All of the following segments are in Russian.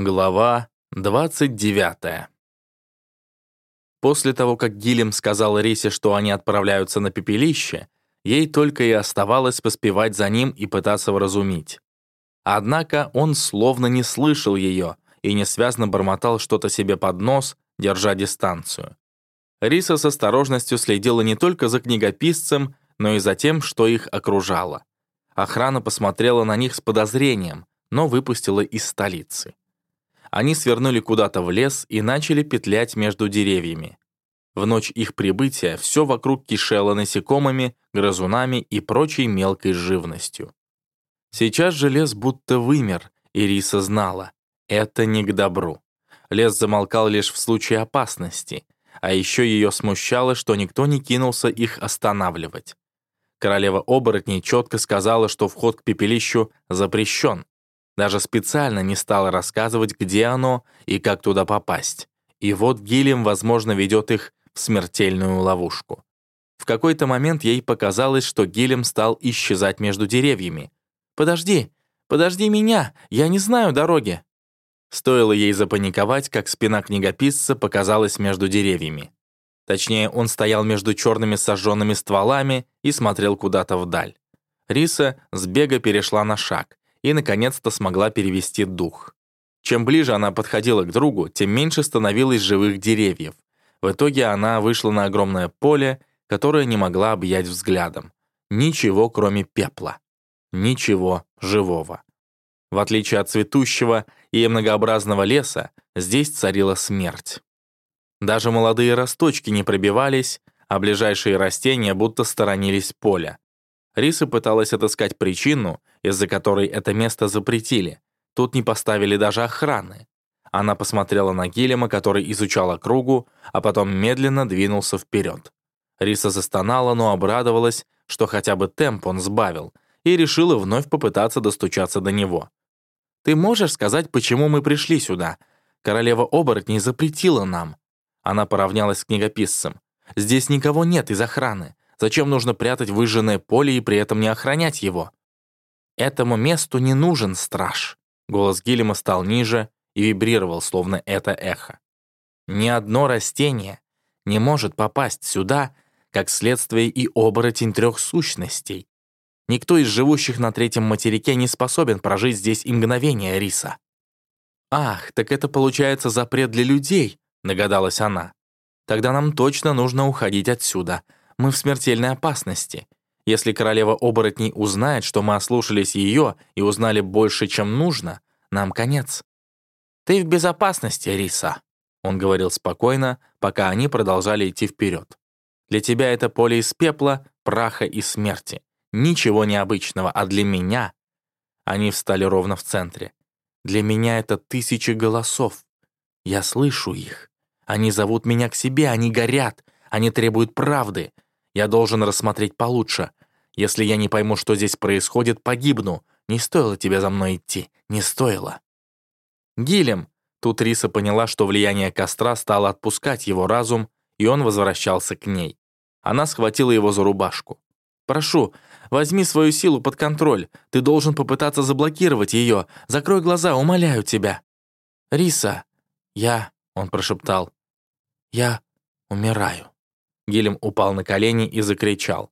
Глава 29 После того, как Гилем сказал Рисе, что они отправляются на пепелище, ей только и оставалось поспевать за ним и пытаться вразумить. Однако он словно не слышал ее и несвязно бормотал что-то себе под нос, держа дистанцию. Риса с осторожностью следила не только за книгописцем, но и за тем, что их окружало. Охрана посмотрела на них с подозрением, но выпустила из столицы. Они свернули куда-то в лес и начали петлять между деревьями. В ночь их прибытия все вокруг кишело насекомыми, грызунами и прочей мелкой живностью. Сейчас же лес будто вымер, и Риса знала — это не к добру. Лес замолкал лишь в случае опасности, а еще ее смущало, что никто не кинулся их останавливать. Королева оборотней четко сказала, что вход к пепелищу запрещен, даже специально не стала рассказывать, где оно и как туда попасть. И вот Гилем, возможно, ведет их в смертельную ловушку. В какой-то момент ей показалось, что Гилем стал исчезать между деревьями. «Подожди, подожди меня, я не знаю дороги». Стоило ей запаниковать, как спина книгописца показалась между деревьями. Точнее, он стоял между черными сожженными стволами и смотрел куда-то вдаль. Риса с бега перешла на шаг и, наконец-то, смогла перевести дух. Чем ближе она подходила к другу, тем меньше становилось живых деревьев. В итоге она вышла на огромное поле, которое не могла объять взглядом. Ничего, кроме пепла. Ничего живого. В отличие от цветущего и многообразного леса, здесь царила смерть. Даже молодые росточки не пробивались, а ближайшие растения будто сторонились поля. Риса пыталась отыскать причину, из-за которой это место запретили. Тут не поставили даже охраны. Она посмотрела на Гилема, который изучал округу, а потом медленно двинулся вперед. Риса застонала, но обрадовалась, что хотя бы темп он сбавил, и решила вновь попытаться достучаться до него. «Ты можешь сказать, почему мы пришли сюда? Королева оборотней запретила нам». Она поравнялась с книгописцем. «Здесь никого нет из охраны. Зачем нужно прятать выжженное поле и при этом не охранять его? Этому месту не нужен страж. Голос Гиллима стал ниже и вибрировал, словно это эхо. Ни одно растение не может попасть сюда, как следствие и оборотень трех сущностей. Никто из живущих на третьем материке не способен прожить здесь и мгновение риса. «Ах, так это получается запрет для людей», — догадалась она. «Тогда нам точно нужно уходить отсюда. Мы в смертельной опасности. Если королева оборотней узнает, что мы ослушались ее и узнали больше, чем нужно, нам конец. «Ты в безопасности, Риса», — он говорил спокойно, пока они продолжали идти вперед. «Для тебя это поле из пепла, праха и смерти. Ничего необычного, а для меня...» Они встали ровно в центре. «Для меня это тысячи голосов. Я слышу их. Они зовут меня к себе, они горят, они требуют правды. Я должен рассмотреть получше. Если я не пойму, что здесь происходит, погибну. Не стоило тебе за мной идти. Не стоило. Гилем. Тут Риса поняла, что влияние костра стало отпускать его разум, и он возвращался к ней. Она схватила его за рубашку. «Прошу, возьми свою силу под контроль. Ты должен попытаться заблокировать ее. Закрой глаза, умоляю тебя». «Риса, я...» — он прошептал. «Я умираю». Гилем упал на колени и закричал.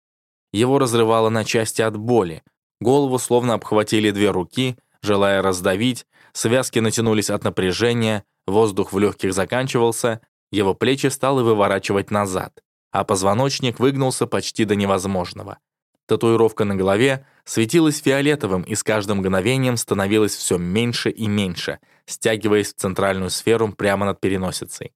Его разрывало на части от боли. Голову словно обхватили две руки, желая раздавить, связки натянулись от напряжения, воздух в легких заканчивался, его плечи стало выворачивать назад, а позвоночник выгнулся почти до невозможного. Татуировка на голове светилась фиолетовым и с каждым мгновением становилась все меньше и меньше, стягиваясь в центральную сферу прямо над переносицей.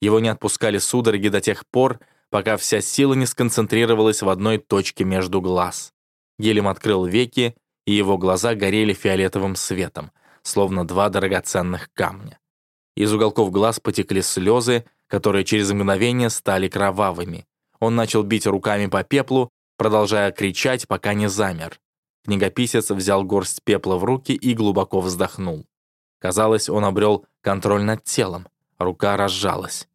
Его не отпускали судороги до тех пор, пока вся сила не сконцентрировалась в одной точке между глаз. Гелем открыл веки, и его глаза горели фиолетовым светом, словно два драгоценных камня. Из уголков глаз потекли слезы, которые через мгновение стали кровавыми. Он начал бить руками по пеплу, продолжая кричать, пока не замер. Книгописец взял горсть пепла в руки и глубоко вздохнул. Казалось, он обрел контроль над телом. Рука разжалась.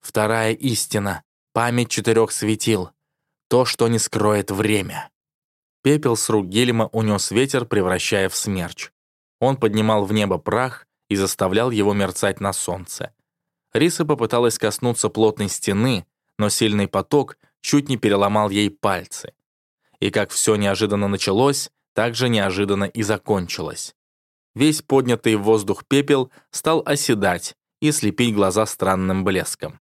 «Вторая истина», Память четырех светил. То, что не скроет время. Пепел с рук Гельма унес ветер, превращая в смерч. Он поднимал в небо прах, и заставлял его мерцать на солнце. Риса попыталась коснуться плотной стены, но сильный поток чуть не переломал ей пальцы. И как все неожиданно началось, так же неожиданно и закончилось. Весь поднятый в воздух пепел стал оседать и слепить глаза странным блеском.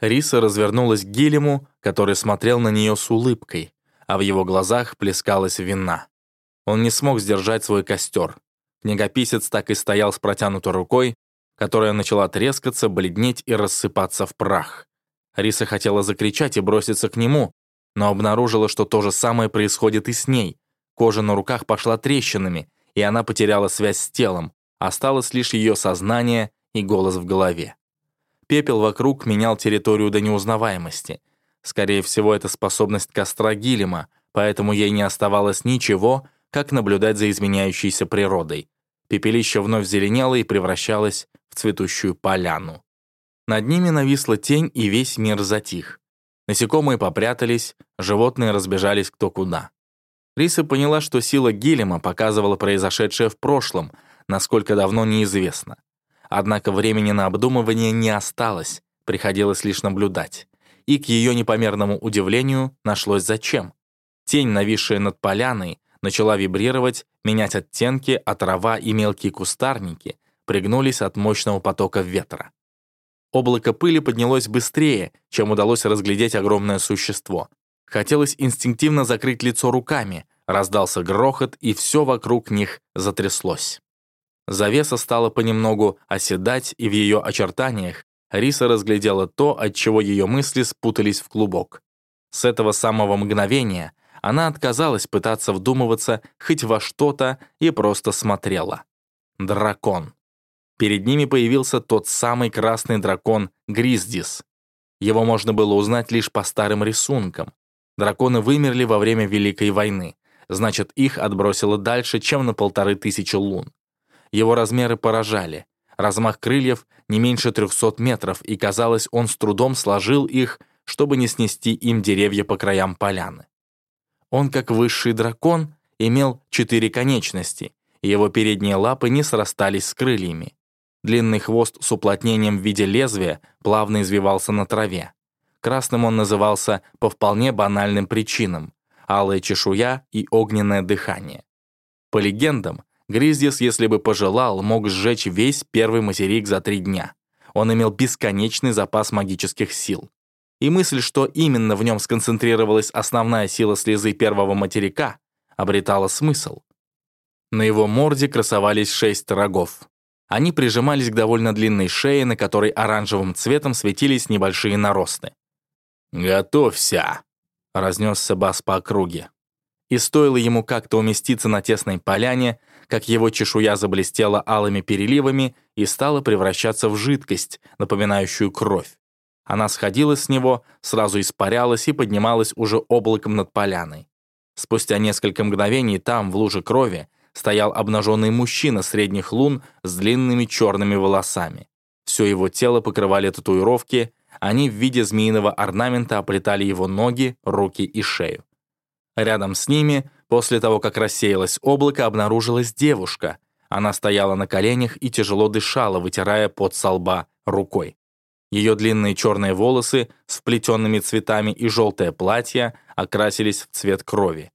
Риса развернулась к Гилему, который смотрел на нее с улыбкой, а в его глазах плескалась вина. Он не смог сдержать свой костер. Книгописец так и стоял с протянутой рукой, которая начала трескаться, бледнеть и рассыпаться в прах. Риса хотела закричать и броситься к нему, но обнаружила, что то же самое происходит и с ней. Кожа на руках пошла трещинами, и она потеряла связь с телом. Осталось лишь ее сознание и голос в голове. Пепел вокруг менял территорию до неузнаваемости. Скорее всего, это способность костра Гилема, поэтому ей не оставалось ничего, как наблюдать за изменяющейся природой. Пепелище вновь зеленело и превращалось в цветущую поляну. Над ними нависла тень, и весь мир затих. Насекомые попрятались, животные разбежались кто куда. Риса поняла, что сила Гилема показывала произошедшее в прошлом, насколько давно неизвестно. Однако времени на обдумывание не осталось, приходилось лишь наблюдать. И к ее непомерному удивлению нашлось зачем. Тень, нависшая над поляной, начала вибрировать, менять оттенки, а трава и мелкие кустарники пригнулись от мощного потока ветра. Облако пыли поднялось быстрее, чем удалось разглядеть огромное существо. Хотелось инстинктивно закрыть лицо руками, раздался грохот, и все вокруг них затряслось. Завеса стала понемногу оседать, и в ее очертаниях Риса разглядела то, от чего ее мысли спутались в клубок. С этого самого мгновения она отказалась пытаться вдумываться хоть во что-то и просто смотрела. Дракон. Перед ними появился тот самый красный дракон Гриздис. Его можно было узнать лишь по старым рисункам. Драконы вымерли во время Великой войны, значит, их отбросило дальше, чем на полторы тысячи лун. Его размеры поражали. Размах крыльев не меньше 300 метров, и, казалось, он с трудом сложил их, чтобы не снести им деревья по краям поляны. Он, как высший дракон, имел четыре конечности, и его передние лапы не срастались с крыльями. Длинный хвост с уплотнением в виде лезвия плавно извивался на траве. Красным он назывался по вполне банальным причинам — алая чешуя и огненное дыхание. По легендам, Гриздис, если бы пожелал, мог сжечь весь первый материк за три дня. Он имел бесконечный запас магических сил. И мысль, что именно в нем сконцентрировалась основная сила слезы первого материка, обретала смысл. На его морде красовались шесть рогов. Они прижимались к довольно длинной шее, на которой оранжевым цветом светились небольшие наросты. «Готовься!» — разнесся бас по округе. И стоило ему как-то уместиться на тесной поляне, как его чешуя заблестела алыми переливами и стала превращаться в жидкость, напоминающую кровь. Она сходила с него, сразу испарялась и поднималась уже облаком над поляной. Спустя несколько мгновений там, в луже крови, стоял обнаженный мужчина средних лун с длинными черными волосами. Все его тело покрывали татуировки, они в виде змеиного орнамента оплетали его ноги, руки и шею. Рядом с ними После того, как рассеялось облако, обнаружилась девушка. Она стояла на коленях и тяжело дышала, вытирая пот со лба рукой. Ее длинные черные волосы с вплетенными цветами и желтое платье окрасились в цвет крови.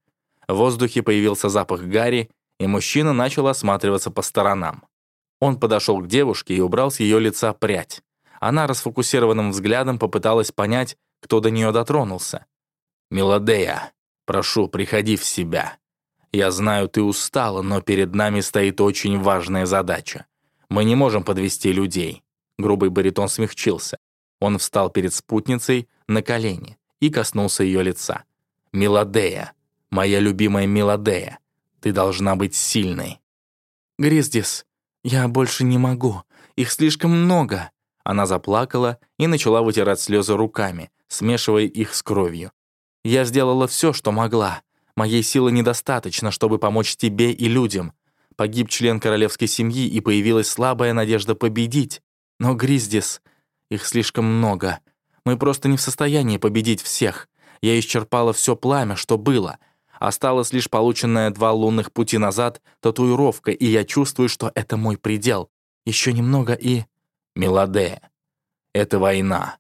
В воздухе появился запах гари, и мужчина начал осматриваться по сторонам. Он подошел к девушке и убрал с ее лица прядь. Она расфокусированным взглядом попыталась понять, кто до нее дотронулся. «Мелодея», Прошу, приходи в себя. Я знаю, ты устала, но перед нами стоит очень важная задача. Мы не можем подвести людей». Грубый баритон смягчился. Он встал перед спутницей на колени и коснулся ее лица. «Мелодея, моя любимая Мелодея, ты должна быть сильной». «Гриздис, я больше не могу. Их слишком много». Она заплакала и начала вытирать слезы руками, смешивая их с кровью. Я сделала все, что могла. Моей силы недостаточно, чтобы помочь тебе и людям. Погиб член королевской семьи, и появилась слабая надежда победить. Но, Гриздис, их слишком много. Мы просто не в состоянии победить всех. Я исчерпала все пламя, что было. Осталась лишь полученная два лунных пути назад татуировка, и я чувствую, что это мой предел. Еще немного и...» «Мелодея, это война.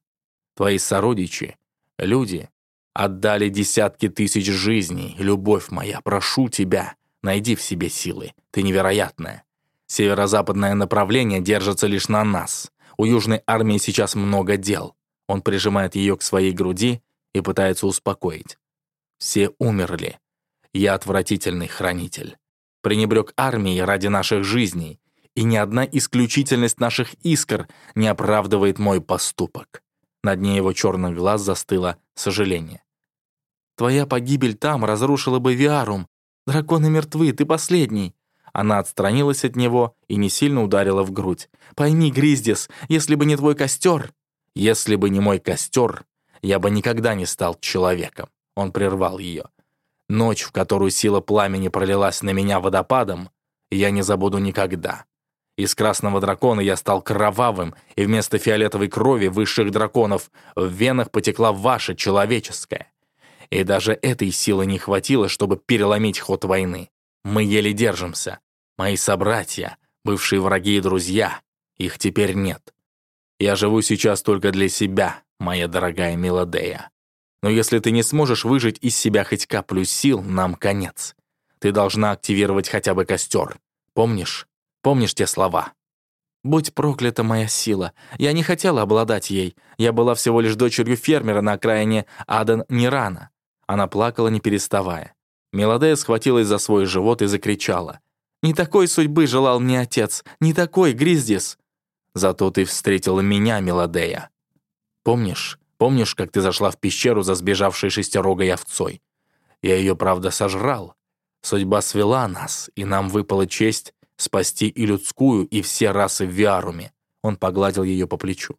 Твои сородичи, люди, отдали десятки тысяч жизней. Любовь моя, прошу тебя, найди в себе силы. Ты невероятная. Северо-западное направление держится лишь на нас. У Южной армии сейчас много дел. Он прижимает ее к своей груди и пытается успокоить. Все умерли. Я отвратительный хранитель. Пренебрег армией ради наших жизней, и ни одна исключительность наших искр не оправдывает мой поступок. На дне его черных глаз застыло сожаление. «Твоя погибель там разрушила бы Виарум. Драконы мертвы, ты последний. Она отстранилась от него и не сильно ударила в грудь. «Пойми, Гриздис, если бы не твой костер...» «Если бы не мой костер, я бы никогда не стал человеком». Он прервал ее. «Ночь, в которую сила пламени пролилась на меня водопадом, я не забуду никогда. Из красного дракона я стал кровавым, и вместо фиолетовой крови высших драконов в венах потекла ваша человеческая. И даже этой силы не хватило, чтобы переломить ход войны. Мы еле держимся. Мои собратья, бывшие враги и друзья, их теперь нет. Я живу сейчас только для себя, моя дорогая Мелодея. Но если ты не сможешь выжить из себя хоть каплю сил, нам конец. Ты должна активировать хотя бы костер. Помнишь? Помнишь те слова? «Будь проклята моя сила. Я не хотела обладать ей. Я была всего лишь дочерью фермера на окраине Аден-Нирана». Она плакала, не переставая. Мелодея схватилась за свой живот и закричала. Не такой судьбы желал мне отец, не такой, Гриздис. Зато ты встретила меня, Мелодея. Помнишь, помнишь, как ты зашла в пещеру за сбежавшей шестерогой овцой? Я ее, правда, сожрал. Судьба свела нас, и нам выпала честь спасти и людскую, и все расы в Виаруме. Он погладил ее по плечу.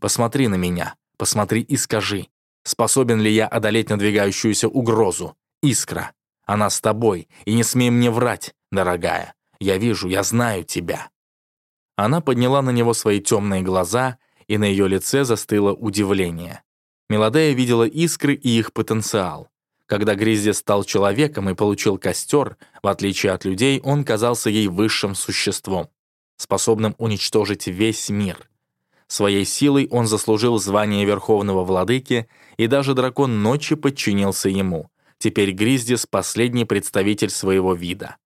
Посмотри на меня, посмотри и скажи, способен ли я одолеть надвигающуюся угрозу? Искра, она с тобой, и не смей мне врать, дорогая. Я вижу, я знаю тебя». Она подняла на него свои темные глаза, и на ее лице застыло удивление. Мелодея видела искры и их потенциал. Когда Гриззи стал человеком и получил костер, в отличие от людей, он казался ей высшим существом, способным уничтожить весь мир. Своей силой он заслужил звание Верховного Владыки, и даже дракон ночи подчинился ему. Теперь Гриздис — последний представитель своего вида.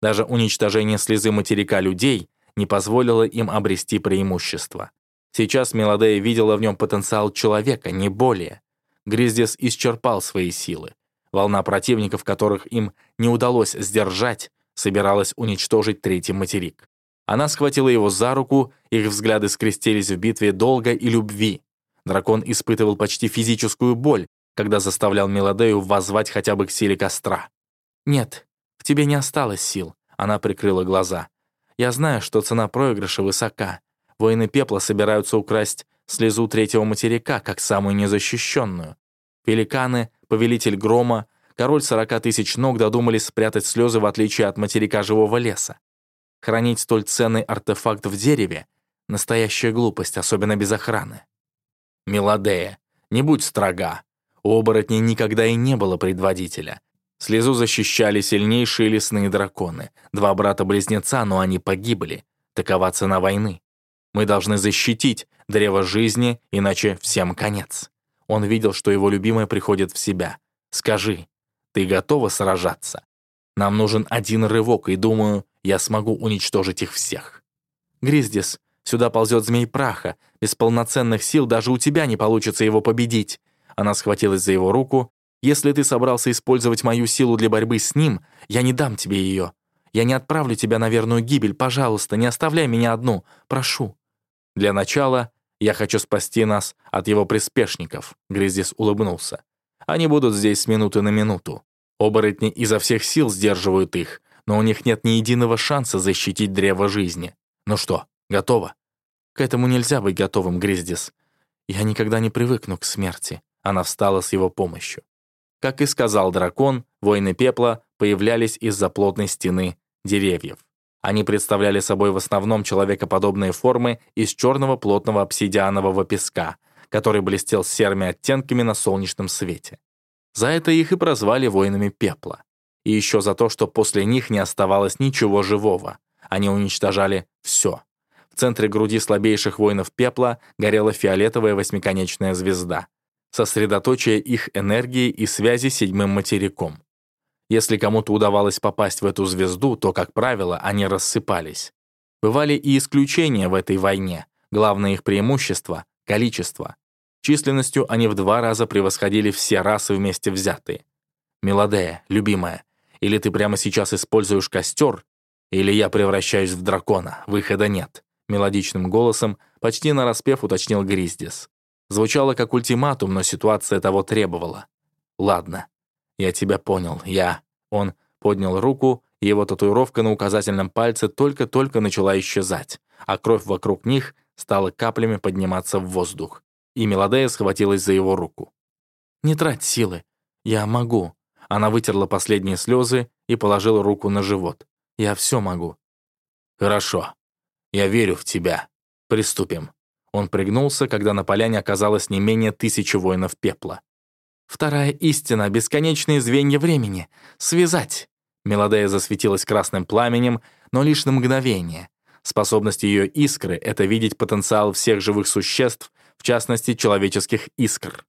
Даже уничтожение слезы материка людей не позволило им обрести преимущество. Сейчас Мелодея видела в нем потенциал человека, не более. Гриздис исчерпал свои силы. Волна противников, которых им не удалось сдержать, собиралась уничтожить третий материк. Она схватила его за руку, их взгляды скрестились в битве долга и любви. Дракон испытывал почти физическую боль, когда заставлял Мелодею воззвать хотя бы к силе костра. «Нет, в тебе не осталось сил», — она прикрыла глаза. «Я знаю, что цена проигрыша высока. Воины пепла собираются украсть слезу третьего материка, как самую незащищенную. Пеликаны, повелитель грома, король сорока тысяч ног додумались спрятать слезы в отличие от материка живого леса. Хранить столь ценный артефакт в дереве — настоящая глупость, особенно без охраны. «Мелодея, не будь строга», у оборотней никогда и не было предводителя. Слезу защищали сильнейшие лесные драконы. Два брата-близнеца, но они погибли. Такова цена войны. Мы должны защитить древо жизни, иначе всем конец. Он видел, что его любимая приходит в себя. Скажи, ты готова сражаться? Нам нужен один рывок, и думаю, я смогу уничтожить их всех. Гриздис, сюда ползет змей праха. Без полноценных сил даже у тебя не получится его победить. Она схватилась за его руку. «Если ты собрался использовать мою силу для борьбы с ним, я не дам тебе ее. Я не отправлю тебя на верную гибель. Пожалуйста, не оставляй меня одну. Прошу». «Для начала я хочу спасти нас от его приспешников», — Гриздис улыбнулся. «Они будут здесь с минуты на минуту. Оборотни изо всех сил сдерживают их, но у них нет ни единого шанса защитить древо жизни. Ну что, готово?» «К этому нельзя быть готовым, Гриздис. Я никогда не привыкну к смерти. Она встала с его помощью. Как и сказал дракон, воины пепла появлялись из-за плотной стены деревьев. Они представляли собой в основном человекоподобные формы из черного плотного обсидианового песка, который блестел серыми оттенками на солнечном свете. За это их и прозвали воинами пепла. И еще за то, что после них не оставалось ничего живого. Они уничтожали все. В центре груди слабейших воинов пепла горела фиолетовая восьмиконечная звезда, сосредоточие их энергии и связи с седьмым материком. Если кому-то удавалось попасть в эту звезду, то, как правило, они рассыпались. Бывали и исключения в этой войне. Главное их преимущество — количество. Численностью они в два раза превосходили все расы вместе взятые. «Мелодея, любимая, или ты прямо сейчас используешь костер, или я превращаюсь в дракона, выхода нет», мелодичным голосом, почти нараспев уточнил Гриздис. Звучало как ультиматум, но ситуация того требовала. «Ладно, я тебя понял, я...» Он поднял руку, и его татуировка на указательном пальце только-только начала исчезать, а кровь вокруг них стала каплями подниматься в воздух. И Мелодея схватилась за его руку. «Не трать силы. Я могу. Она вытерла последние слезы и положила руку на живот. «Я все могу». «Хорошо. Я верю в тебя. Приступим». Он пригнулся, когда на поляне оказалось не менее тысячи воинов пепла. «Вторая истина — бесконечные звенья времени. Связать!» Мелодея засветилась красным пламенем, но лишь на мгновение. Способность ее искры — это видеть потенциал всех живых существ, в частности, человеческих искр.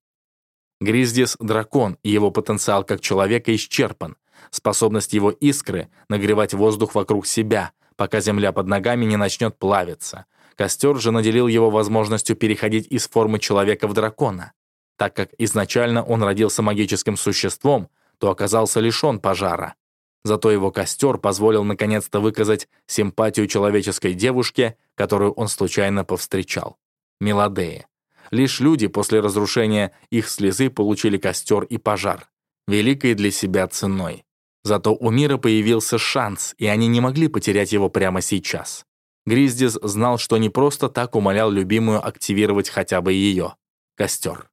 Гриздис — дракон, и его потенциал как человека исчерпан. Способность его искры — нагревать воздух вокруг себя, пока земля под ногами не начнет плавиться. Костер же наделил его возможностью переходить из формы человека в дракона. Так как изначально он родился магическим существом, то оказался лишен пожара. Зато его костер позволил наконец-то выказать симпатию человеческой девушке, которую он случайно повстречал. Мелодея. Лишь люди после разрушения их слезы получили костер и пожар, великой для себя ценой. Зато у мира появился шанс, и они не могли потерять его прямо сейчас. Гриздис знал, что не просто так умолял любимую активировать хотя бы ее — костер.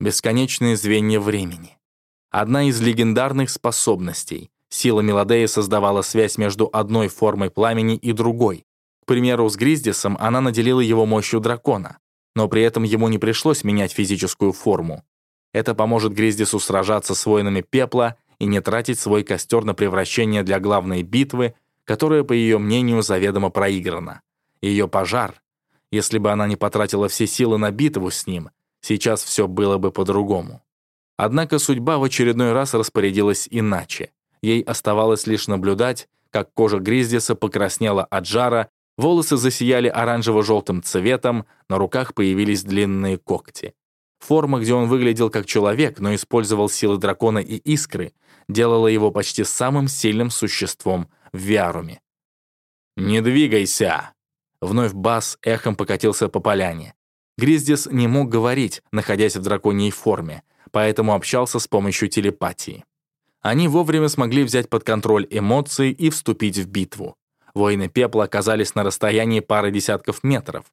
Бесконечные звенья времени. Одна из легендарных способностей. Сила Мелодеи создавала связь между одной формой пламени и другой. К примеру, с Гриздисом она наделила его мощью дракона но при этом ему не пришлось менять физическую форму. Это поможет Гриздису сражаться с воинами пепла и не тратить свой костер на превращение для главной битвы, которая, по ее мнению, заведомо проиграна. Ее пожар. Если бы она не потратила все силы на битву с ним, сейчас все было бы по-другому. Однако судьба в очередной раз распорядилась иначе. Ей оставалось лишь наблюдать, как кожа Гриздиса покраснела от жара Волосы засияли оранжево-желтым цветом, на руках появились длинные когти. Форма, где он выглядел как человек, но использовал силы дракона и искры, делала его почти самым сильным существом в Виаруме. «Не двигайся!» Вновь бас эхом покатился по поляне. Гриздис не мог говорить, находясь в драконьей форме, поэтому общался с помощью телепатии. Они вовремя смогли взять под контроль эмоции и вступить в битву. Воины пепла оказались на расстоянии пары десятков метров.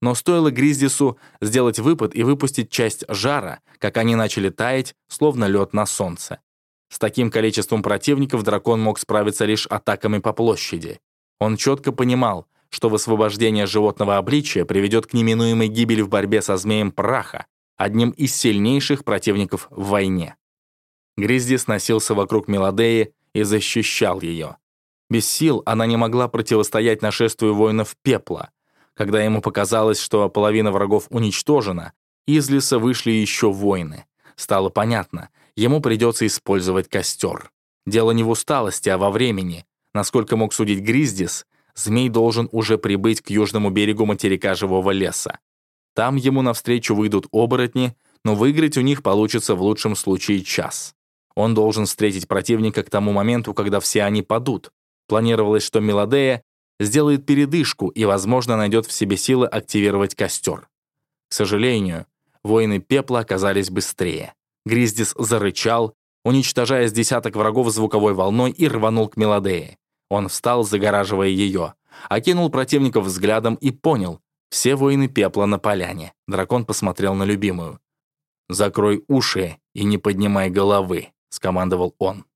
Но стоило Гриздису сделать выпад и выпустить часть жара, как они начали таять, словно лед на солнце. С таким количеством противников дракон мог справиться лишь атаками по площади. Он четко понимал, что высвобождение животного обличия приведет к неминуемой гибели в борьбе со змеем праха, одним из сильнейших противников в войне. Гриздис носился вокруг Мелодеи и защищал ее. Без сил она не могла противостоять нашествию воинов пепла. Когда ему показалось, что половина врагов уничтожена, из леса вышли еще воины. Стало понятно, ему придется использовать костер. Дело не в усталости, а во времени. Насколько мог судить Гриздис, змей должен уже прибыть к южному берегу материка Живого леса. Там ему навстречу выйдут оборотни, но выиграть у них получится в лучшем случае час. Он должен встретить противника к тому моменту, когда все они падут. Планировалось, что Мелодея сделает передышку и, возможно, найдет в себе силы активировать костер. К сожалению, воины пепла оказались быстрее. Гриздис зарычал, уничтожая с десяток врагов звуковой волной и рванул к Мелодее. Он встал, загораживая ее, окинул противников взглядом и понял, все воины пепла на поляне. Дракон посмотрел на любимую. «Закрой уши и не поднимай головы», — скомандовал он.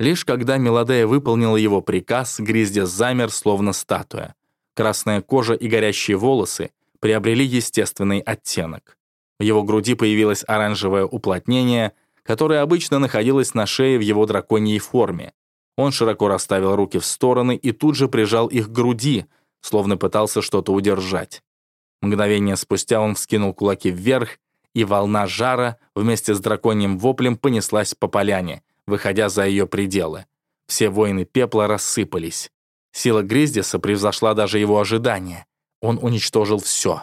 Лишь когда Мелодея выполнила его приказ, Гриздес замер, словно статуя. Красная кожа и горящие волосы приобрели естественный оттенок. В его груди появилось оранжевое уплотнение, которое обычно находилось на шее в его драконьей форме. Он широко расставил руки в стороны и тут же прижал их к груди, словно пытался что-то удержать. Мгновение спустя он вскинул кулаки вверх, и волна жара вместе с драконьим воплем понеслась по поляне, выходя за ее пределы. Все воины пепла рассыпались. Сила Гриздиса превзошла даже его ожидания. Он уничтожил все,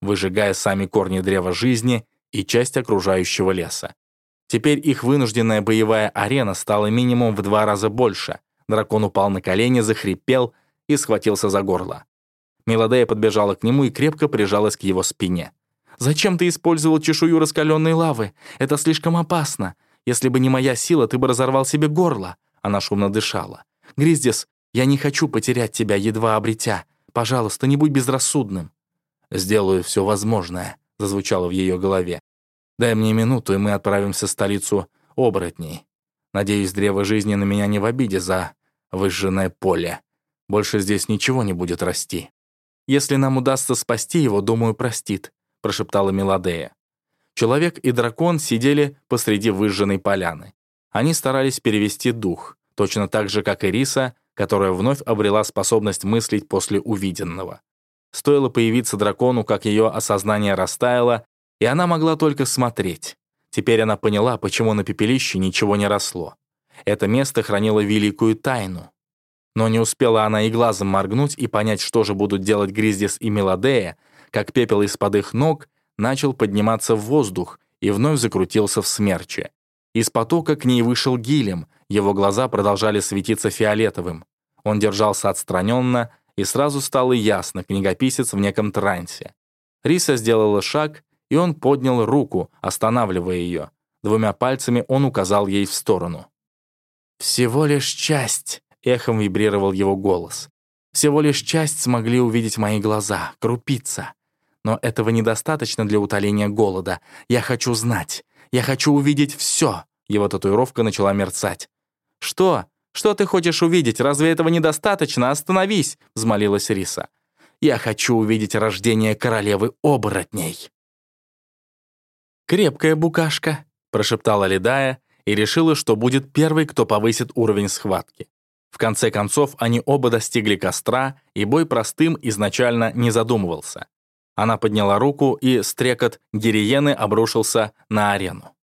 выжигая сами корни древа жизни и часть окружающего леса. Теперь их вынужденная боевая арена стала минимум в два раза больше. Дракон упал на колени, захрипел и схватился за горло. Мелодея подбежала к нему и крепко прижалась к его спине. «Зачем ты использовал чешую раскаленной лавы? Это слишком опасно. Если бы не моя сила, ты бы разорвал себе горло». Она шумно дышала. «Гриздис, я не хочу потерять тебя, едва обретя. Пожалуйста, не будь безрассудным». «Сделаю все возможное», — зазвучало в ее голове. «Дай мне минуту, и мы отправимся в столицу оборотней. Надеюсь, древо жизни на меня не в обиде за выжженное поле. Больше здесь ничего не будет расти». «Если нам удастся спасти его, думаю, простит», — прошептала Мелодея. Человек и дракон сидели посреди выжженной поляны. Они старались перевести дух, точно так же, как и Риса, которая вновь обрела способность мыслить после увиденного. Стоило появиться дракону, как ее осознание растаяло, и она могла только смотреть. Теперь она поняла, почему на пепелище ничего не росло. Это место хранило великую тайну. Но не успела она и глазом моргнуть и понять, что же будут делать Гриздис и Мелодея, как пепел из-под их ног начал подниматься в воздух и вновь закрутился в смерче. Из потока к ней вышел Гилем, его глаза продолжали светиться фиолетовым. Он держался отстраненно, и сразу стало ясно, книгописец в неком трансе. Риса сделала шаг, и он поднял руку, останавливая ее. Двумя пальцами он указал ей в сторону. «Всего лишь часть», эхом вибрировал его голос. «Всего лишь часть смогли увидеть мои глаза, крупица. Но этого недостаточно для утоления голода. Я хочу знать. Я хочу увидеть все». Его татуировка начала мерцать. «Что? Что ты хочешь увидеть? Разве этого недостаточно? Остановись!» — взмолилась Риса. «Я хочу увидеть рождение королевы оборотней». «Крепкая букашка», — прошептала Ледая и решила, что будет первой, кто повысит уровень схватки. В конце концов, они оба достигли костра, и бой простым изначально не задумывался. Она подняла руку, и стрекот гириены обрушился на арену.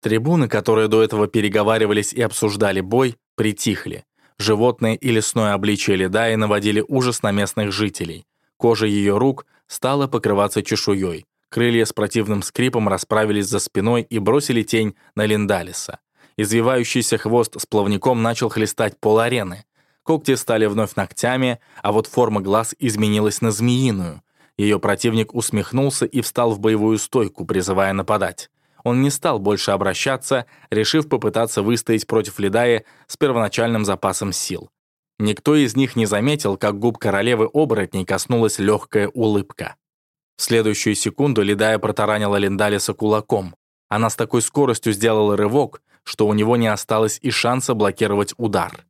Трибуны, которые до этого переговаривались и обсуждали бой, притихли. Животное и лесное обличие Ледаи наводили ужас на местных жителей. Кожа ее рук стала покрываться чешуей. Крылья с противным скрипом расправились за спиной и бросили тень на Линдалиса. Извивающийся хвост с плавником начал хлестать пол арены. Когти стали вновь ногтями, а вот форма глаз изменилась на змеиную. Ее противник усмехнулся и встал в боевую стойку, призывая нападать. Он не стал больше обращаться, решив попытаться выстоять против Ледая с первоначальным запасом сил. Никто из них не заметил, как губ королевы оборотней коснулась легкая улыбка. В следующую секунду Ледая протаранила Линдалиса кулаком. Она с такой скоростью сделала рывок, что у него не осталось и шанса блокировать удар.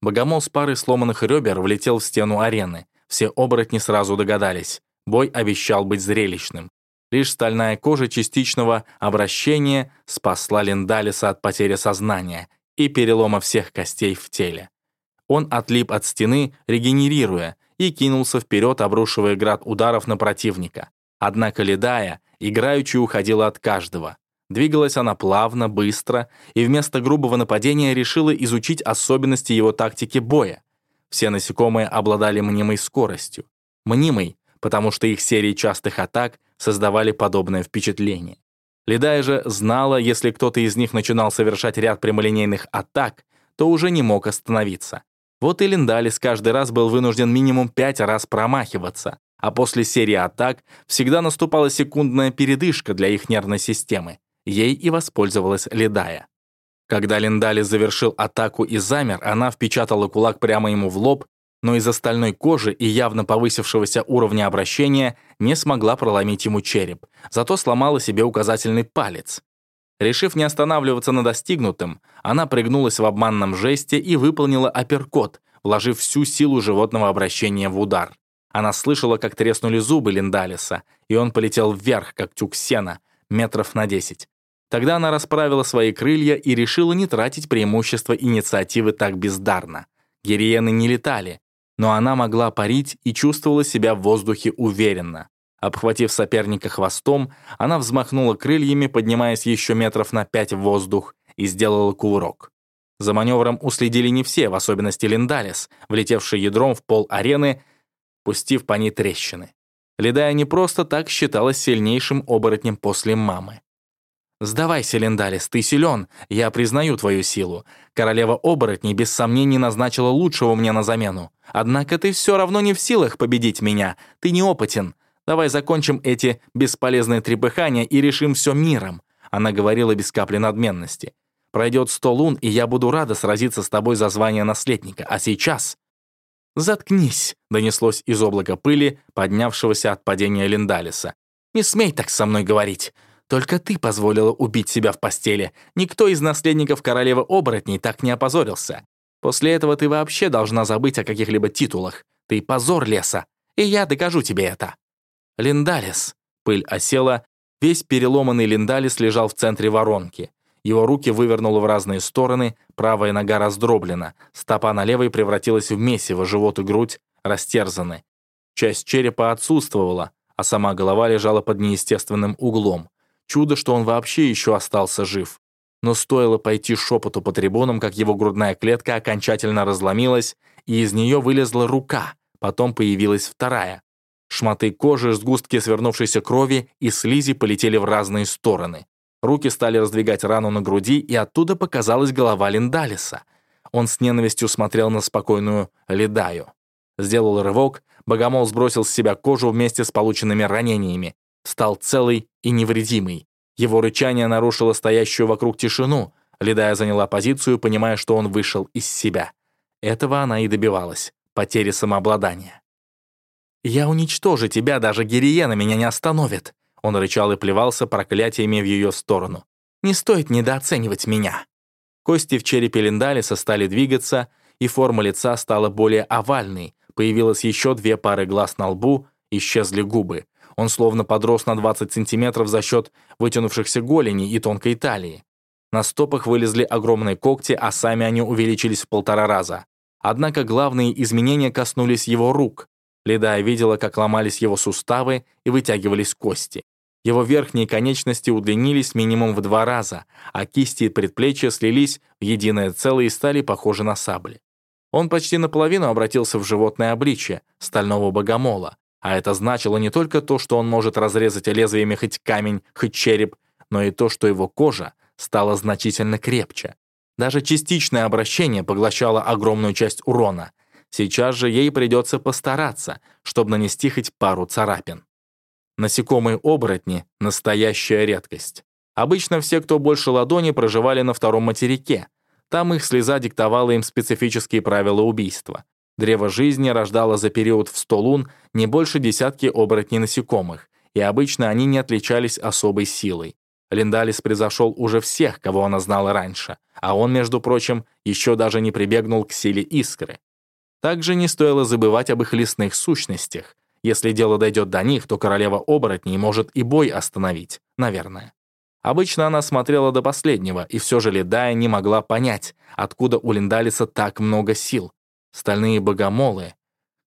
Богомол с парой сломанных ребер влетел в стену арены. Все оборотни сразу догадались. Бой обещал быть зрелищным. Лишь стальная кожа частичного обращения спасла Линдалиса от потери сознания и перелома всех костей в теле. Он отлип от стены, регенерируя, и кинулся вперед, обрушивая град ударов на противника. Однако Ледая играючи уходила от каждого. Двигалась она плавно, быстро, и вместо грубого нападения решила изучить особенности его тактики боя. Все насекомые обладали мнимой скоростью. Мнимой, потому что их серии частых атак создавали подобное впечатление. Ледая же знала, если кто-то из них начинал совершать ряд прямолинейных атак, то уже не мог остановиться. Вот и Линдалис каждый раз был вынужден минимум пять раз промахиваться, а после серии атак всегда наступала секундная передышка для их нервной системы. Ей и воспользовалась Ледая. Когда Линдали завершил атаку и замер, она впечатала кулак прямо ему в лоб, но из остальной кожи и явно повысившегося уровня обращения не смогла проломить ему череп, зато сломала себе указательный палец. Решив не останавливаться на достигнутом, она пригнулась в обманном жесте и выполнила апперкот, вложив всю силу животного обращения в удар. Она слышала, как треснули зубы Линдалиса, и он полетел вверх, как тюк сена, метров на 10. Тогда она расправила свои крылья и решила не тратить преимущество инициативы так бездарно. Гириены не летали, но она могла парить и чувствовала себя в воздухе уверенно. Обхватив соперника хвостом, она взмахнула крыльями, поднимаясь еще метров на пять в воздух, и сделала кувырок. За маневром уследили не все, в особенности Линдалес, влетевший ядром в пол арены, пустив по ней трещины. Ледая не просто так считалась сильнейшим оборотнем после мамы. «Сдавайся, Линдалис, ты силен, я признаю твою силу. Королева оборотней без сомнений назначила лучшего мне на замену. Однако ты все равно не в силах победить меня, ты неопытен. Давай закончим эти бесполезные трепыхания и решим все миром». Она говорила без капли надменности. «Пройдет сто лун, и я буду рада сразиться с тобой за звание наследника. А сейчас...» «Заткнись!» — донеслось из облака пыли, поднявшегося от падения Линдалиса. «Не смей так со мной говорить. Только ты позволила убить себя в постели. Никто из наследников королевы оборотней так не опозорился. После этого ты вообще должна забыть о каких-либо титулах. Ты позор леса. И я докажу тебе это». Линдалис. Пыль осела. Весь переломанный Линдалис лежал в центре воронки. Его руки вывернуло в разные стороны, правая нога раздроблена, стопа на левой превратилась в месиво, живот и грудь растерзаны. Часть черепа отсутствовала, а сама голова лежала под неестественным углом. Чудо, что он вообще еще остался жив. Но стоило пойти шепоту по трибунам, как его грудная клетка окончательно разломилась, и из нее вылезла рука, потом появилась вторая. Шматы кожи, сгустки свернувшейся крови и слизи полетели в разные стороны. Руки стали раздвигать рану на груди, и оттуда показалась голова Линдалиса. Он с ненавистью смотрел на спокойную Ледаю. Сделал рывок, богомол сбросил с себя кожу вместе с полученными ранениями стал целый и невредимый. Его рычание нарушило стоящую вокруг тишину. Ледая заняла позицию, понимая, что он вышел из себя. Этого она и добивалась — потери самообладания. «Я уничтожу тебя, даже Гириена меня не остановит!» Он рычал и плевался проклятиями в ее сторону. «Не стоит недооценивать меня!» Кости в черепе Линдалиса стали двигаться, и форма лица стала более овальной, появилось еще две пары глаз на лбу, исчезли губы. Он словно подрос на 20 сантиметров за счет вытянувшихся голеней и тонкой талии. На стопах вылезли огромные когти, а сами они увеличились в полтора раза. Однако главные изменения коснулись его рук. Ледая видела, как ломались его суставы и вытягивались кости. Его верхние конечности удлинились минимум в два раза, а кисти и предплечья слились в единое целое и стали похожи на сабли. Он почти наполовину обратился в животное обличье, стального богомола, а это значило не только то, что он может разрезать лезвиями хоть камень, хоть череп, но и то, что его кожа стала значительно крепче. Даже частичное обращение поглощало огромную часть урона. Сейчас же ей придется постараться, чтобы нанести хоть пару царапин. Насекомые-оборотни — настоящая редкость. Обычно все, кто больше ладони, проживали на втором материке. Там их слеза диктовала им специфические правила убийства. Древо жизни рождало за период в 100 лун не больше десятки оборотней насекомых, и обычно они не отличались особой силой. Линдалис превзошел уже всех, кого она знала раньше, а он, между прочим, еще даже не прибегнул к силе искры. Также не стоило забывать об их лесных сущностях. Если дело дойдет до них, то королева оборотней может и бой остановить, наверное. Обычно она смотрела до последнего, и все же Ледая не могла понять, откуда у Линдалиса так много сил. Стальные богомолы.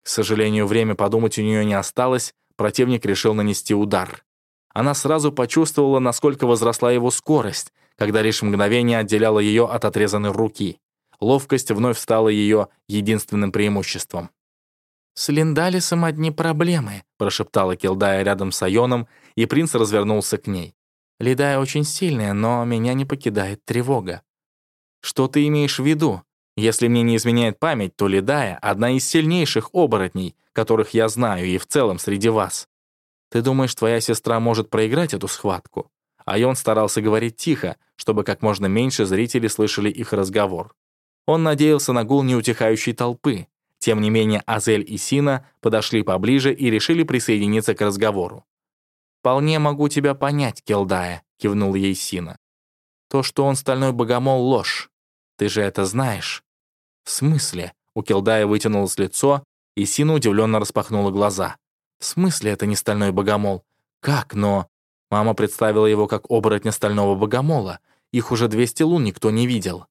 К сожалению, время подумать у нее не осталось, противник решил нанести удар. Она сразу почувствовала, насколько возросла его скорость, когда лишь мгновение отделяло ее от отрезанной руки. Ловкость вновь стала ее единственным преимуществом. «С Линдалисом одни проблемы», — прошептала Келдая рядом с Айоном, и принц развернулся к ней. «Лидая очень сильная, но меня не покидает тревога». «Что ты имеешь в виду?» Если мне не изменяет память, то Ледая — одна из сильнейших оборотней, которых я знаю и в целом среди вас. Ты думаешь, твоя сестра может проиграть эту схватку?» А он старался говорить тихо, чтобы как можно меньше зрителей слышали их разговор. Он надеялся на гул неутихающей толпы. Тем не менее, Азель и Сина подошли поближе и решили присоединиться к разговору. «Вполне могу тебя понять, Келдая», — кивнул ей Сина. «То, что он стальной богомол, — ложь. Ты же это знаешь. «В смысле?» У Келдая вытянулось лицо, и Сина удивленно распахнула глаза. «В смысле это не стальной богомол? Как, но...» Мама представила его как оборотня стального богомола. Их уже 200 лун никто не видел.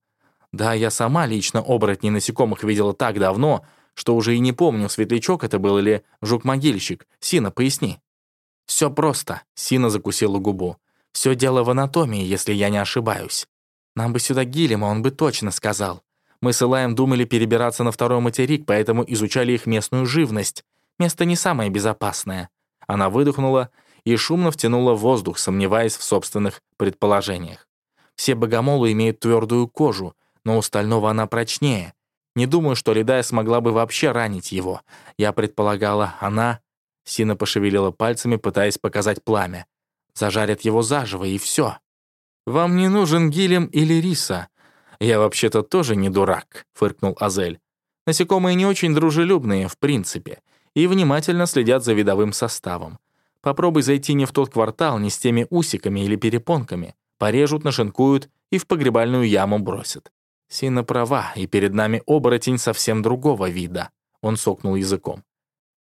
Да, я сама лично оборотней насекомых видела так давно, что уже и не помню, светлячок это был или жук-могильщик. Сина, поясни». «Все просто», — Сина закусила губу. «Все дело в анатомии, если я не ошибаюсь. Нам бы сюда Гилема, он бы точно сказал. Мы с Илаем думали перебираться на второй материк, поэтому изучали их местную живность. Место не самое безопасное». Она выдохнула и шумно втянула воздух, сомневаясь в собственных предположениях. Все богомолы имеют твердую кожу, но у стального она прочнее. Не думаю, что Ледая смогла бы вообще ранить его. Я предполагала, она... Сина пошевелила пальцами, пытаясь показать пламя. Зажарят его заживо, и все. «Вам не нужен гилем или риса. Я вообще-то тоже не дурак», — фыркнул Азель. «Насекомые не очень дружелюбные, в принципе, и внимательно следят за видовым составом. Попробуй зайти не в тот квартал, не с теми усиками или перепонками. Порежут, нашинкуют и в погребальную яму бросят. Сина права, и перед нами оборотень совсем другого вида. Он сокнул языком.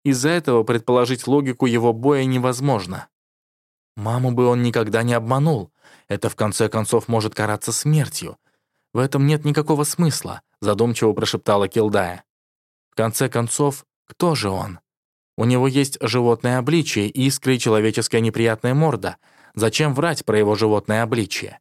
Из-за этого предположить логику его боя невозможно. Маму бы он никогда не обманул. Это в конце концов может караться смертью. В этом нет никакого смысла, задумчиво прошептала Килдая. В конце концов, кто же он? У него есть животное обличие, искры и человеческая неприятная морда. Зачем врать про его животное обличие?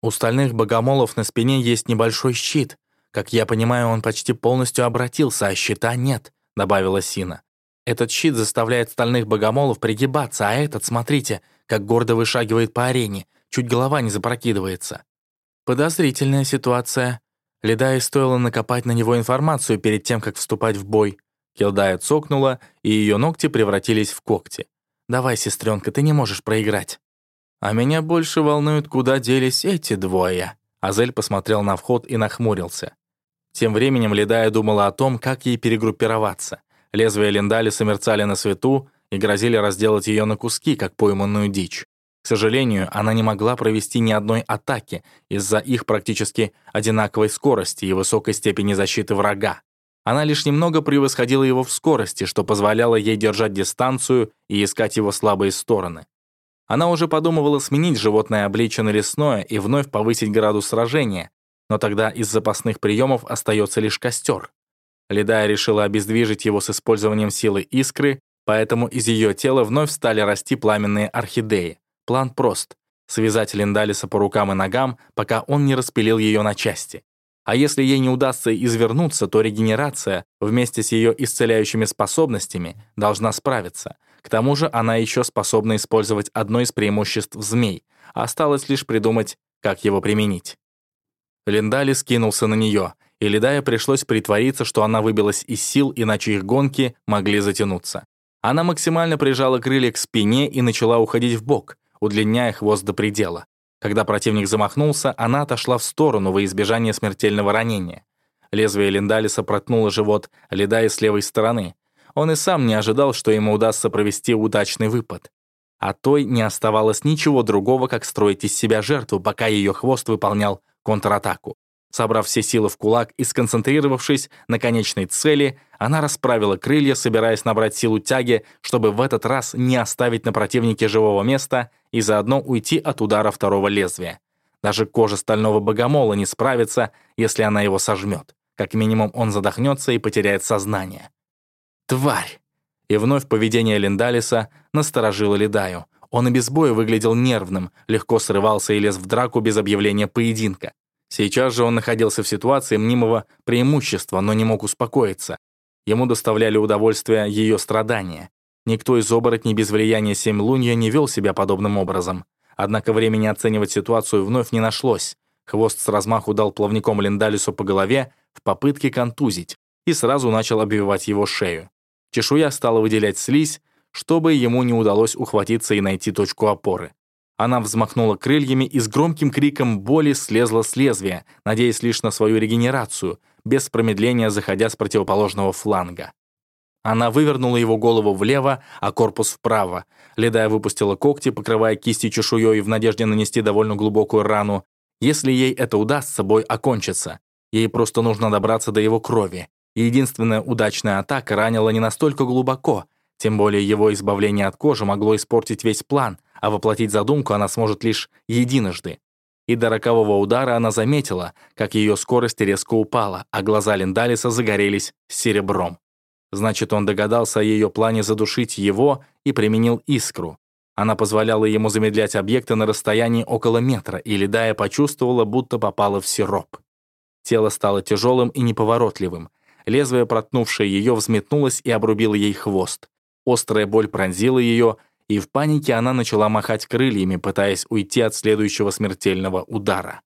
У стальных богомолов на спине есть небольшой щит. Как я понимаю, он почти полностью обратился, а щита нет», — добавила Сина. «Этот щит заставляет стальных богомолов пригибаться, а этот, смотрите, как гордо вышагивает по арене, чуть голова не запрокидывается». Подозрительная ситуация. Ледае стоило накопать на него информацию перед тем, как вступать в бой. Келдая цокнула, и ее ногти превратились в когти. «Давай, сестренка, ты не можешь проиграть». «А меня больше волнует, куда делись эти двое». Азель посмотрел на вход и нахмурился. Тем временем Ледая думала о том, как ей перегруппироваться. Лезвия Линдалиса мерцали на свету и грозили разделать ее на куски, как пойманную дичь. К сожалению, она не могла провести ни одной атаки из-за их практически одинаковой скорости и высокой степени защиты врага. Она лишь немного превосходила его в скорости, что позволяло ей держать дистанцию и искать его слабые стороны. Она уже подумывала сменить животное обличье на лесное и вновь повысить градус сражения, но тогда из запасных приемов остается лишь костер. Ледая решила обездвижить его с использованием силы искры, поэтому из ее тела вновь стали расти пламенные орхидеи. План прост — связать Линдалиса по рукам и ногам, пока он не распилил ее на части. А если ей не удастся извернуться, то регенерация вместе с ее исцеляющими способностями должна справиться. К тому же она еще способна использовать одно из преимуществ змей. Осталось лишь придумать, как его применить. Линдали скинулся на нее, и Ледая пришлось притвориться, что она выбилась из сил, иначе их гонки могли затянуться. Она максимально прижала крылья к спине и начала уходить в бок, удлиняя хвост до предела. Когда противник замахнулся, она отошла в сторону во избежание смертельного ранения. Лезвие Линдалиса проткнуло живот Ледая с левой стороны. Он и сам не ожидал, что ему удастся провести удачный выпад. А той не оставалось ничего другого, как строить из себя жертву, пока ее хвост выполнял контратаку. Собрав все силы в кулак и сконцентрировавшись на конечной цели, она расправила крылья, собираясь набрать силу тяги, чтобы в этот раз не оставить на противнике живого места и заодно уйти от удара второго лезвия. Даже кожа стального богомола не справится, если она его сожмет. Как минимум он задохнется и потеряет сознание. «Тварь!» И вновь поведение Линдалиса насторожило Ледаю. Он и без боя выглядел нервным, легко срывался и лез в драку без объявления поединка. Сейчас же он находился в ситуации мнимого преимущества, но не мог успокоиться. Ему доставляли удовольствие ее страдания. Никто из оборотней без влияния семь лунья не вел себя подобным образом. Однако времени оценивать ситуацию вновь не нашлось. Хвост с размаху дал плавником Линдалису по голове в попытке контузить и сразу начал обвивать его шею. Чешуя стала выделять слизь, чтобы ему не удалось ухватиться и найти точку опоры. Она взмахнула крыльями и с громким криком боли слезла с лезвия, надеясь лишь на свою регенерацию, без промедления заходя с противоположного фланга. Она вывернула его голову влево, а корпус вправо. Ледая выпустила когти, покрывая кисти чешуей в надежде нанести довольно глубокую рану. Если ей это удастся, бой окончится. Ей просто нужно добраться до его крови. Единственная удачная атака ранила не настолько глубоко, тем более его избавление от кожи могло испортить весь план — а воплотить задумку она сможет лишь единожды. И до рокового удара она заметила, как ее скорость резко упала, а глаза Линдалиса загорелись серебром. Значит, он догадался о ее плане задушить его и применил искру. Она позволяла ему замедлять объекты на расстоянии около метра, и Ледая почувствовала, будто попала в сироп. Тело стало тяжелым и неповоротливым. Лезвие, проткнувшее ее, взметнулось и обрубило ей хвост. Острая боль пронзила ее, и в панике она начала махать крыльями, пытаясь уйти от следующего смертельного удара.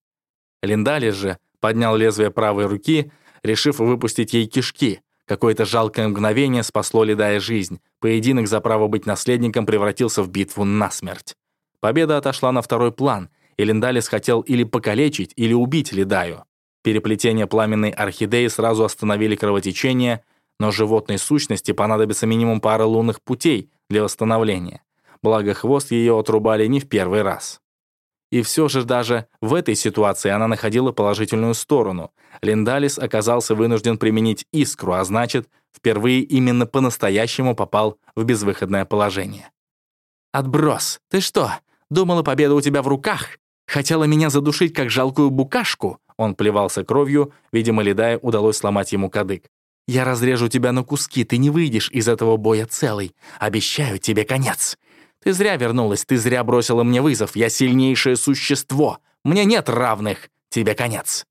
Линдалис же поднял лезвие правой руки, решив выпустить ей кишки. Какое-то жалкое мгновение спасло Ледая жизнь. Поединок за право быть наследником превратился в битву насмерть. Победа отошла на второй план, и Линдалис хотел или покалечить, или убить Ледаю. Переплетение пламенной орхидеи сразу остановили кровотечение, но животной сущности понадобится минимум пара лунных путей для восстановления. Благо, хвост ее отрубали не в первый раз. И все же даже в этой ситуации она находила положительную сторону. Линдалис оказался вынужден применить искру, а значит, впервые именно по-настоящему попал в безвыходное положение. «Отброс! Ты что, думала, победа у тебя в руках? Хотела меня задушить, как жалкую букашку?» Он плевался кровью, видимо, Ледая удалось сломать ему кадык. «Я разрежу тебя на куски, ты не выйдешь из этого боя целый. Обещаю тебе конец. Ты зря вернулась, ты зря бросила мне вызов. Я сильнейшее существо. Мне нет равных. Тебе конец».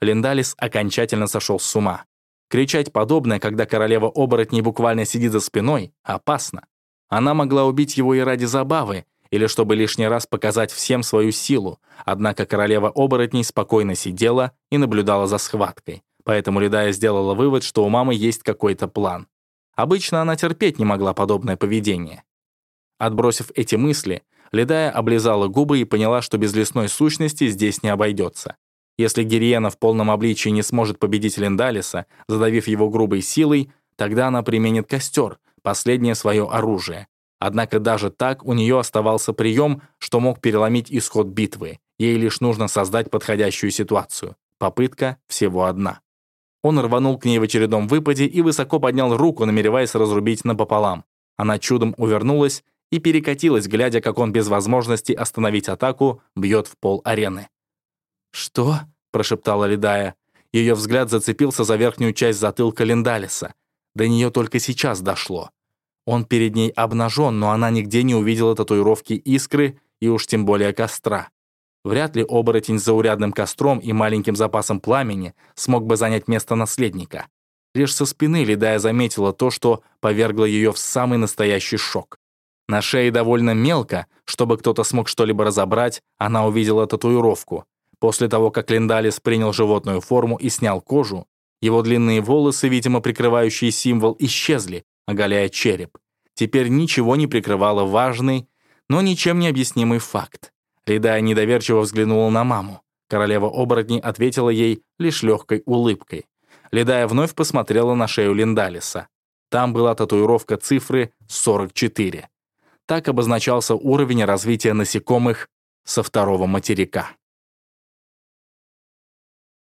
Линдалис окончательно сошел с ума. Кричать подобное, когда королева оборотней буквально сидит за спиной, опасно. Она могла убить его и ради забавы, или чтобы лишний раз показать всем свою силу, однако королева оборотней спокойно сидела и наблюдала за схваткой. Поэтому Ледая сделала вывод, что у мамы есть какой-то план. Обычно она терпеть не могла подобное поведение. Отбросив эти мысли, Ледая облизала губы и поняла, что без лесной сущности здесь не обойдется. Если Гириена в полном обличии не сможет победить Линдалиса, задавив его грубой силой, тогда она применит костер, последнее свое оружие. Однако даже так у нее оставался прием, что мог переломить исход битвы. Ей лишь нужно создать подходящую ситуацию. Попытка всего одна. Он рванул к ней в очередном выпаде и высоко поднял руку, намереваясь разрубить напополам. Она чудом увернулась и перекатилась, глядя, как он без возможности остановить атаку бьет в пол арены. «Что?» — прошептала Ледая. Ее взгляд зацепился за верхнюю часть затылка Линдалиса. До нее только сейчас дошло. Он перед ней обнажен, но она нигде не увидела татуировки искры и уж тем более костра. Вряд ли оборотень с заурядным костром и маленьким запасом пламени смог бы занять место наследника. Лишь со спины Ледая заметила то, что повергло ее в самый настоящий шок. На шее довольно мелко, чтобы кто-то смог что-либо разобрать, она увидела татуировку. После того, как Линдалис принял животную форму и снял кожу, его длинные волосы, видимо, прикрывающие символ, исчезли, оголяя череп. Теперь ничего не прикрывало важный, но ничем не объяснимый факт. Лидая недоверчиво взглянула на маму. Королева оборотней ответила ей лишь легкой улыбкой. Лидая вновь посмотрела на шею Линдалиса. Там была татуировка цифры 44. Так обозначался уровень развития насекомых со второго материка.